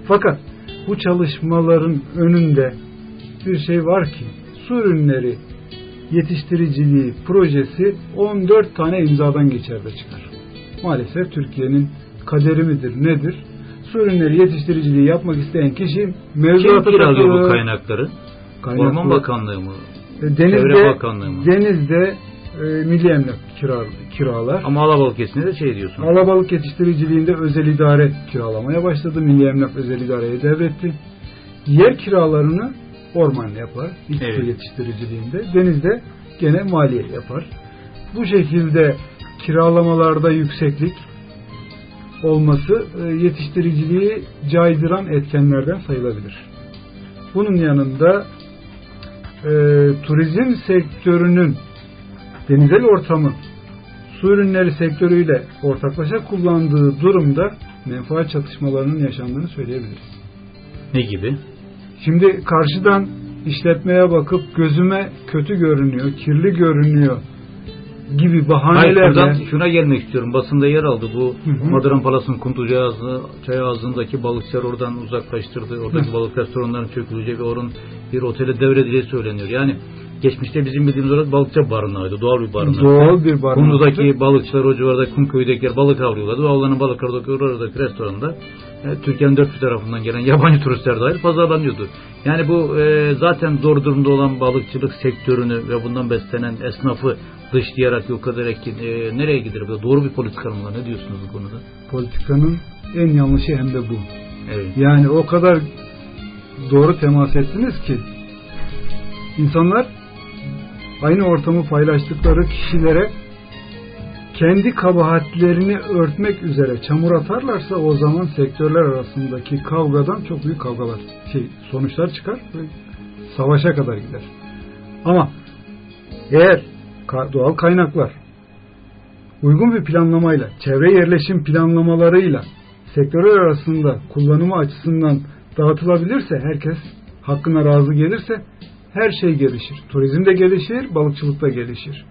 Fakat bu çalışmaların önünde bir şey var ki su ürünleri yetiştiriciliği projesi 14 tane imzadan geçer de çıkar. Maalesef Türkiye'nin kaderi midir nedir? Su ürünleri yetiştiriciliği yapmak isteyen kişi mevzuata Kim kiralıyor bu kaynakları? Kaynaklı, Orman Bakanlığı mı? E, denizde, Çevre Bakanlığı mı? Denizde e, milli emlak kira, kiralar. Ama alabalık yetiştiriciliğinde de şey diyorsun. Alabalık yetiştiriciliğinde özel idare kiralamaya başladı. Milli emlak özel idareye devretti. Yer kiralarını orman yapar. İlk evet. yetiştiriciliğinde. Denizde gene maliye yapar. Bu şekilde kiralamalarda yükseklik olması e, yetiştiriciliği caydıran etkenlerden sayılabilir. Bunun yanında e, turizm sektörünün denizel ortamı su ürünleri sektörüyle ortaklaşa kullandığı durumda menfaat çatışmalarının yaşandığını söyleyebiliriz. Ne gibi? Şimdi karşıdan işletmeye bakıp gözüme kötü görünüyor, kirli görünüyor gibi bahanelerle... Hayır, buradan şuna gelmek istiyorum. Basında yer aldı bu Madran Palas'ın Kuntucu ağzı, çay ağzında balıkçılar oradan uzaklaştırdı. Oradaki Hı. balık restoranların çöküleceği ve onun bir otele devredileceği söyleniyor. Yani geçmişte bizim bildiğimiz olarak balıkçı barınağıydı. Doğal bir barınak. Doğal bir barınak. Kumlu'daki balıkçılar o civarda Kumköy'dekiler balık avlıyorlardı. Avlanan balıklar da oradaki restoranda e, Türkiye'nin dört bir tarafından gelen yabancı turistler dahil pazarlanıyordu. Yani bu e, zaten zor durumda olan balıkçılık sektörünü ve bundan beslenen esnafı dışlayarak yok ederek e, nereye gider? Böyle doğru bir politika mı? Ne diyorsunuz bu konuda? Politikanın en yanlışı hem de bu. Evet. Yani o kadar doğru temas ettiniz ki insanlar aynı ortamı paylaştıkları kişilere kendi kabahatlerini örtmek üzere çamur atarlarsa o zaman sektörler arasındaki kavgadan çok büyük kavgalar, şey, sonuçlar çıkar ve savaşa kadar gider. Ama eğer doğal kaynaklar uygun bir planlamayla, çevre yerleşim planlamalarıyla sektörler arasında kullanımı açısından dağıtılabilirse, herkes hakkına razı gelirse her şey gelişir. Turizm de gelişir, balıkçılık da gelişir.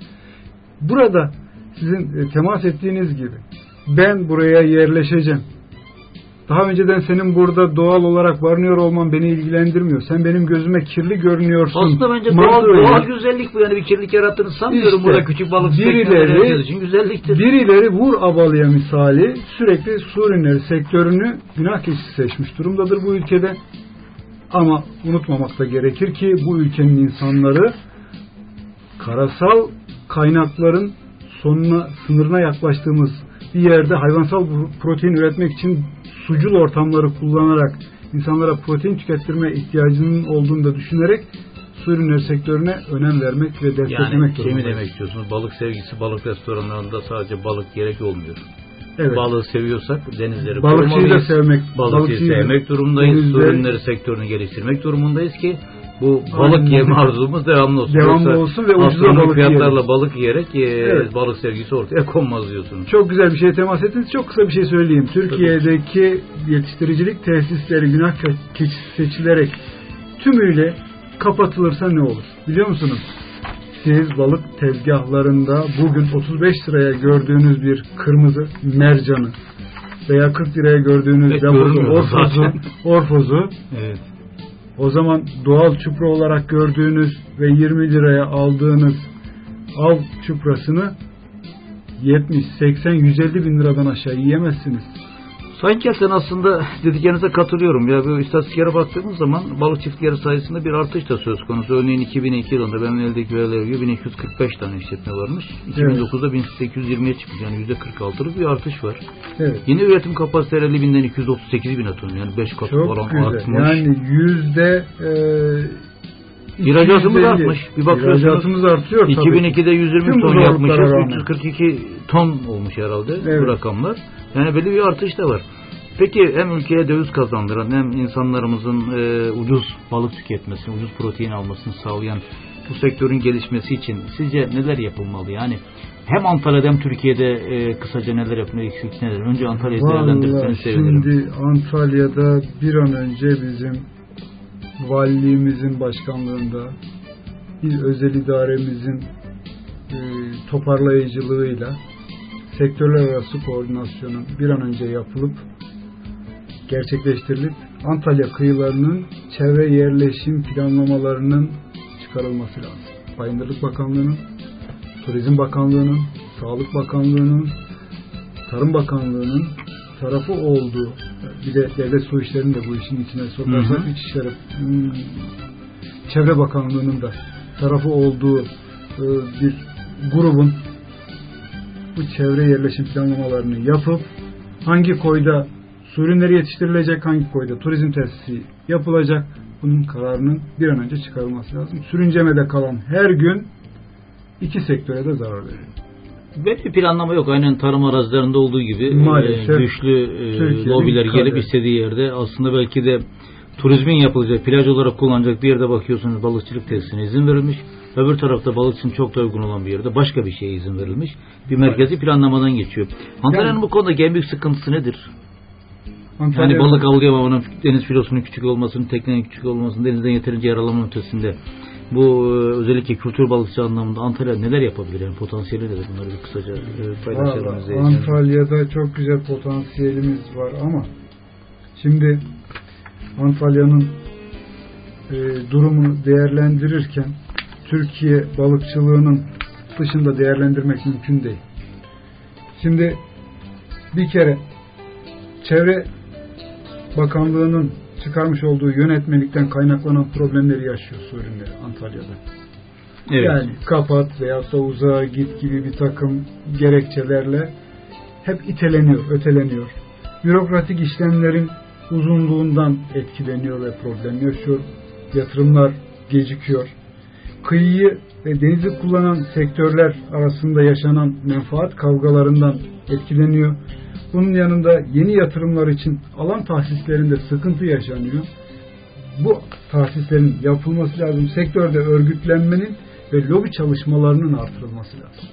Burada sizin e, temas ettiğiniz gibi ben buraya yerleşeceğim. Daha önceden senin burada doğal olarak varınıyor olman beni ilgilendirmiyor. Sen benim gözüme kirli görünüyorsun. Aslında bence doğal, doğal güzellik bu yani bir kirlilik yarattığını sanmıyorum İşte, burada küçük balık birileri- için güzelliktir. Birileri vur abalıya misali sürekli su ürünleri sektörünü günah keçisi seçmiş durumdadır bu ülkede. Ama unutmamak da gerekir ki bu ülkenin insanları karasal kaynakların sonuna, sınırına yaklaştığımız bir yerde hayvansal protein üretmek için sucul ortamları kullanarak insanlara protein tükettirme ihtiyacının olduğunu da düşünerek su ürünleri sektörüne önem vermek ve desteklemek Yani şey mi durumundayız. demek istiyorsunuz? Balık sevgisi balık restoranlarında sadece balık gerek olmuyor. Evet. Balığı seviyorsak denizleri Balıkçıyı da sevmek, Balıkçıyı sevmek durumundayız. Su denizde- ürünleri sektörünü geliştirmek durumundayız ki bu Aynen. balık yeme arzumuz devamlı olsun. Devamlı Yoksa olsun ve ucuza balık fiyatlarla yiyelim. balık yiyerek e, Evet. balık sevgisi ortaya konmaz diyorsunuz. Çok güzel bir şeye temas ettiniz. Çok kısa bir şey söyleyeyim. Türkiye'deki yetiştiricilik tesisleri günah keçisi seçilerek tümüyle kapatılırsa ne olur? Biliyor musunuz? Siz balık tezgahlarında bugün 35 liraya gördüğünüz bir kırmızı mercanı veya 40 liraya gördüğünüz Evet, görünüyor orfozu, orfozu Evet. o zaman doğal çupra olarak gördüğünüz ve 20 liraya aldığınız av çuprasını 70, 80, 150 bin liradan aşağı yiyemezsiniz. Sayın Kelsen aslında dediklerinize katılıyorum. Ya bu istatistiklere baktığımız zaman balık çiftlikleri sayısında bir artış da söz konusu. Örneğin 2002 yılında benim eldeki verilere göre 1245 tane işletme varmış. 2009'da 1820'ye çıkmış. Yani %46'lık bir artış var. Evet. Yine üretim kapasiteleri 50 binden 238 bin ton. Yani 5 kat Çok falan güzel. artmış. Yani yüzde e, İhracatımız 250. artmış. Bir bakıyorsunuz, İhracatımız artıyor tabii. 2002'de 120 Tüm bu ton yapmışız. zorluklara rağmen. 342 ton olmuş herhalde Evet. bu rakamlar. Yani belli bir artış da var. Peki hem ülkeye döviz kazandıran hem insanlarımızın e, ucuz balık tüketmesini, ucuz protein almasını sağlayan bu sektörün gelişmesi için sizce neler yapılmalı? Yani hem Antalya'da hem Türkiye'de e, kısaca neler yapılmalı, eksik neler? Önce Antalya'yı değerlendirirseniz Vallahi sevinirim. şimdi Antalya'da bir an önce bizim valiliğimizin başkanlığında bir özel idaremizin e, toparlayıcılığıyla sektörler arası koordinasyonun bir an önce yapılıp gerçekleştirilip Antalya kıyılarının çevre yerleşim planlamalarının çıkarılması lazım. Bayındırlık Bakanlığı'nın, Turizm Bakanlığı'nın, Sağlık Bakanlığı'nın, Tarım Bakanlığı'nın tarafı olduğu bir de devlet su işlerini de bu işin içine sokarsak. İçişleri hmm, Çevre Bakanlığı'nın da tarafı olduğu e, bir grubun bu çevre yerleşim planlamalarını yapıp hangi koyda su ürünleri yetiştirilecek, hangi koyda turizm tesisi yapılacak bunun kararının bir an önce çıkarılması lazım. Sürüncemede kalan her gün iki sektöre de zarar veriyor. Belli bir planlama yok. Aynen tarım arazilerinde olduğu gibi Maalesef e, güçlü e, Türkiye'nin lobiler gelip istediği yerde aslında belki de turizmin yapılacak, plaj olarak kullanacak bir yerde bakıyorsunuz balıkçılık tesisine izin verilmiş. Öbür tarafta balık için çok da uygun olan bir yerde başka bir şeye izin verilmiş. Bir merkezi planlamadan geçiyor. Antalya'nın Yani- bu konuda en büyük sıkıntısı nedir? Antalya, Yani balık avlayamamanın, deniz filosunun küçük olmasının, teknenin küçük olmasının, denizden yeterince yaralamanın ötesinde bu e, özellikle kültür balıkçı anlamında Antalya neler yapabilir? Yani potansiyeli nedir? Bunları bir kısaca e, paylaşalım. Vallahi. Antalya'da çok güzel potansiyelimiz var ama şimdi Antalya'nın e, durumunu değerlendirirken Türkiye balıkçılığının dışında değerlendirmek mümkün değil. Şimdi bir kere Çevre Bakanlığı'nın çıkarmış olduğu yönetmelikten kaynaklanan problemleri yaşıyor su ürünleri Antalya'da. Evet. Yani kapat veyahut da uzağa git gibi bir takım gerekçelerle hep iteleniyor, öteleniyor. Bürokratik işlemlerin uzunluğundan etkileniyor ve problem yaşıyor. Yatırımlar gecikiyor. kıyıyı ve denizi kullanan sektörler arasında yaşanan menfaat kavgalarından etkileniyor. Bunun yanında yeni yatırımlar için alan tahsislerinde sıkıntı yaşanıyor. Bu tahsislerin yapılması lazım. Sektörde örgütlenmenin ve lobi çalışmalarının artırılması lazım.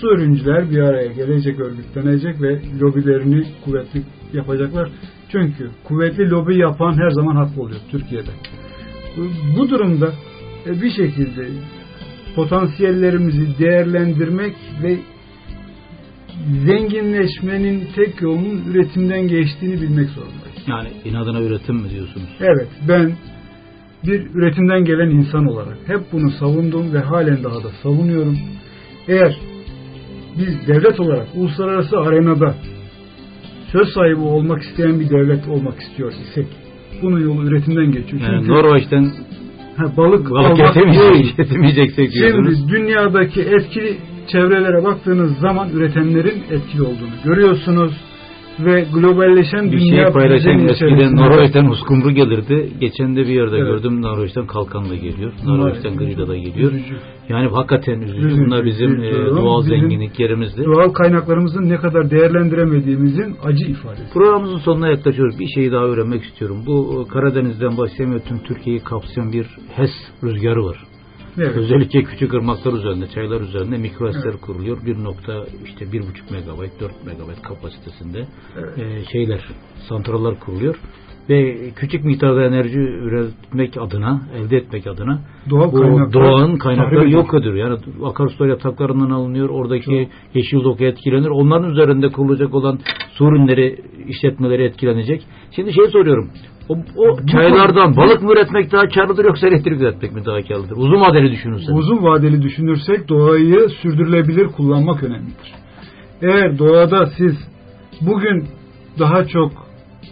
Su ürüncüler bir araya gelecek, örgütlenecek ve lobilerini kuvvetli yapacaklar. Çünkü kuvvetli lobi yapan her zaman haklı oluyor Türkiye'de. Bu durumda e, bir şekilde potansiyellerimizi değerlendirmek ve zenginleşmenin tek yolunun üretimden geçtiğini bilmek zorundayız. Yani inadına üretim mi diyorsunuz? Evet ben bir üretimden gelen insan olarak hep bunu savundum ve halen daha da savunuyorum. Eğer biz devlet olarak uluslararası arenada söz sahibi olmak isteyen bir devlet olmak istiyor isek bunun yolu üretimden geçiyor. Yani Çünkü Norveç'ten ha, balık, balık getirmeyeceksek diyorsunuz. Şimdi dünyadaki etkili çevrelere baktığınız zaman üretenlerin etkili olduğunu görüyorsunuz ve globalleşen bir dünya şey paylaşan eskiden Norveç'ten uskumru gelirdi. Geçen de bir yerde Evet. gördüm Norveç'ten kalkan da geliyor. Norveç'ten grida da geliyor. üzücü. Yani hakikaten üzücü. Üzücü, Bunlar bizim üzücü. e, doğal Bizim zenginliklerimizdi. Doğal kaynaklarımızın ne kadar değerlendiremediğimizin acı ifadesi. Programımızın sonuna yaklaşıyoruz. Bir şeyi daha öğrenmek istiyorum. Bu e, Karadeniz'den başlayan ve tüm Türkiye'yi kapsayan bir HES rüzgarı var. Evet. Özellikle küçük ırmaklar üzerinde, çaylar üzerinde mikro HES'ler kuruluyor. Bir nokta işte bir buçuk megabayt, dört megabayt kapasitesinde Evet. e, şeyler, santraller kuruluyor. Ve küçük miktarda enerji üretmek adına, elde etmek adına Doğal bu kaynaklar doğanın kaynakları yok ediyor. Yani akarsular yataklarından alınıyor. Oradaki yeşil doku etkilenir. Onların üzerinde kurulacak olan su ürünleri, işletmeleri etkilenecek. Şimdi şey soruyorum. O, o çaylardan balık mı üretmek daha karlıdır yoksa elektrik üretmek mi daha karlıdır? Uzun vadeli düşünürseniz. Uzun vadeli düşünürsek doğayı sürdürülebilir kullanmak önemlidir. Eğer doğada siz bugün daha çok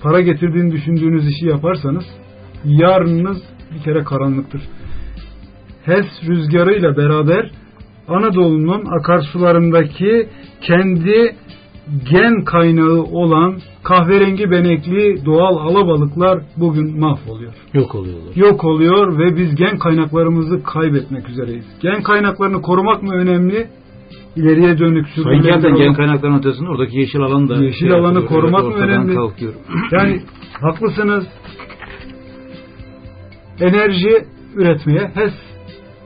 para getirdiğini düşündüğünüz işi yaparsanız yarınınız bir kere karanlıktır. HES rüzgarıyla beraber Anadolu'nun akarsularındaki kendi gen kaynağı olan kahverengi benekli doğal alabalıklar bugün mahvoluyor. Yok oluyorlar. Yok oluyor ve biz gen kaynaklarımızı kaybetmek üzereyiz. Gen kaynaklarını korumak mı önemli? İleriye dönük sürdürülebilir gen kaynaklarının ötesinde oradaki yeşil alan da Yeşil şey alanı korumak mı önemli? Kalkıyor. Yani haklısınız. Enerji üretmeye HES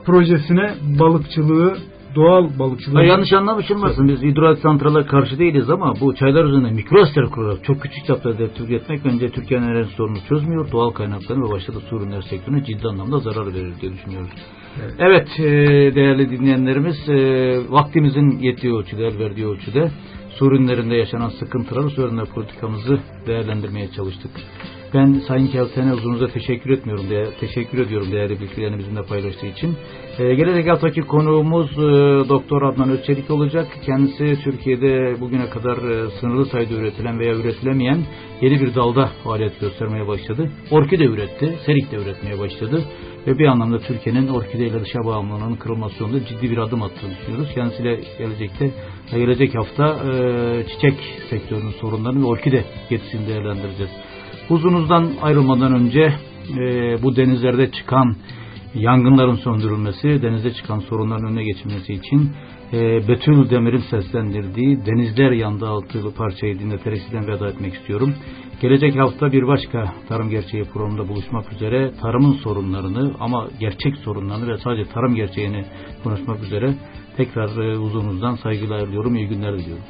projesine balıkçılığı, doğal balıkçılığı Ha, yanlış anlamışılmasın. Biz hidroelektrik santrala karşı değiliz ama bu çaylar üzerinde mikroster kurarak çok küçük çapta elektrik üretmek bence Türkiye'nin enerji sorununu çözmüyor. Doğal kaynaklarını ve başta da su ürünleri sektörüne ciddi anlamda zarar verir diye düşünüyoruz. Evet, e, değerli dinleyenlerimiz e, vaktimizin yettiği ölçüde, verdiği ölçüde su ürünlerinde yaşanan sıkıntıları, su ürünleri politikamızı değerlendirmeye çalıştık. Ben Sayın Kelten'e uzunuza teşekkür etmiyorum. Değer, teşekkür ediyorum değerli bilgilerini bizimle paylaştığı için. Ee, gelecek haftaki konuğumuz e, Doktor Adnan Özçelik olacak. Kendisi Türkiye'de bugüne kadar e, sınırlı sayıda üretilen veya üretilemeyen yeni bir dalda faaliyet göstermeye başladı. Orkide üretti, serik de üretmeye başladı. Ve bir anlamda Türkiye'nin orkide ile dışa bağımlılığının kırılması yolunda ciddi bir adım attığını düşünüyoruz. Kendisiyle gelecekte gelecek hafta e, çiçek sektörünün sorunlarını ve orkide yetisini değerlendireceğiz. Huzurunuzdan ayrılmadan önce e, bu denizlerde çıkan yangınların söndürülmesi, denizde çıkan sorunların önüne geçilmesi için e, Betül Demir'in seslendirdiği Denizler Yandı adlı parçayı dinleterek sizden veda etmek istiyorum. Gelecek hafta bir başka Tarım Gerçeği programında buluşmak üzere tarımın sorunlarını ama gerçek sorunlarını ve sadece tarım gerçeğini konuşmak üzere tekrar e, huzurunuzdan saygılar diliyorum. İyi günler diliyorum.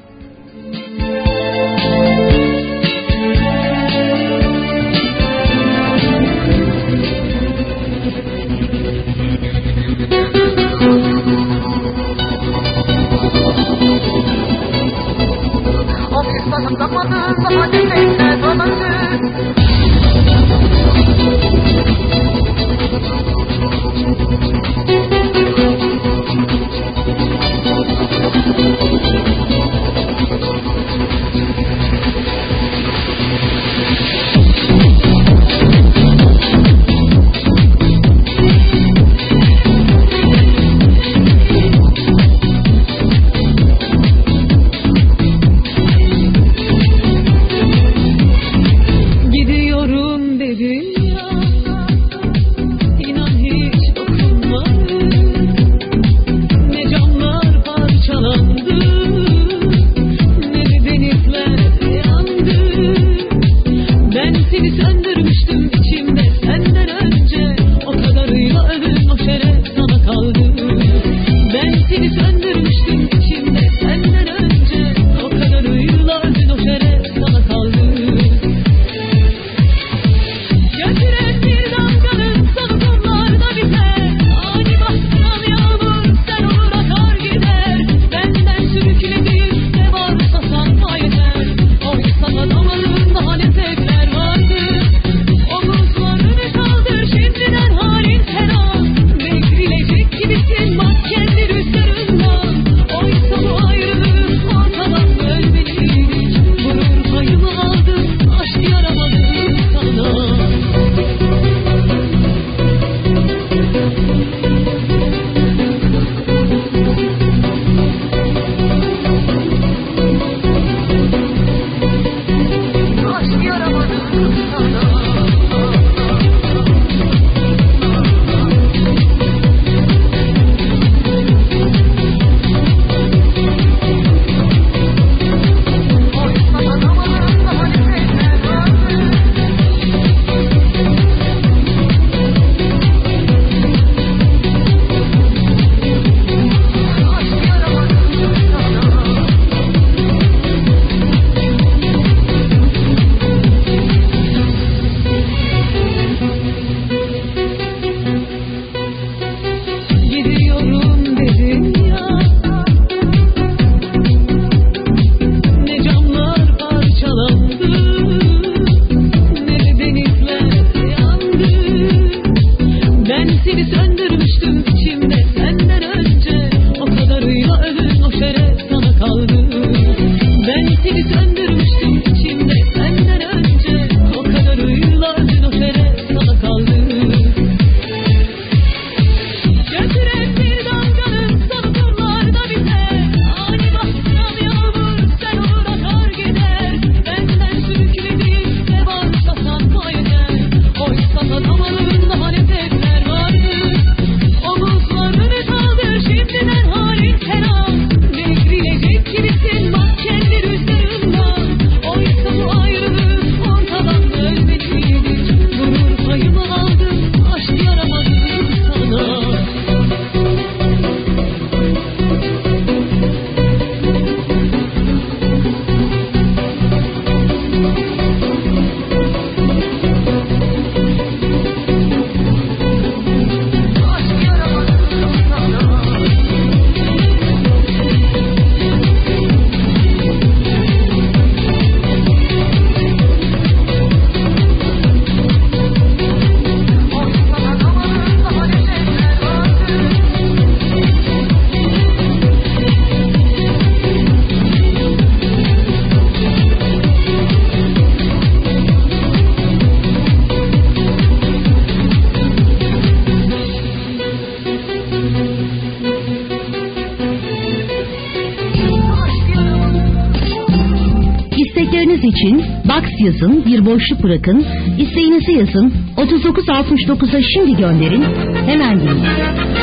yazın, bir boşluk bırakın, isteğinizi yazın, 3969'a şimdi gönderin, hemen dinleyin.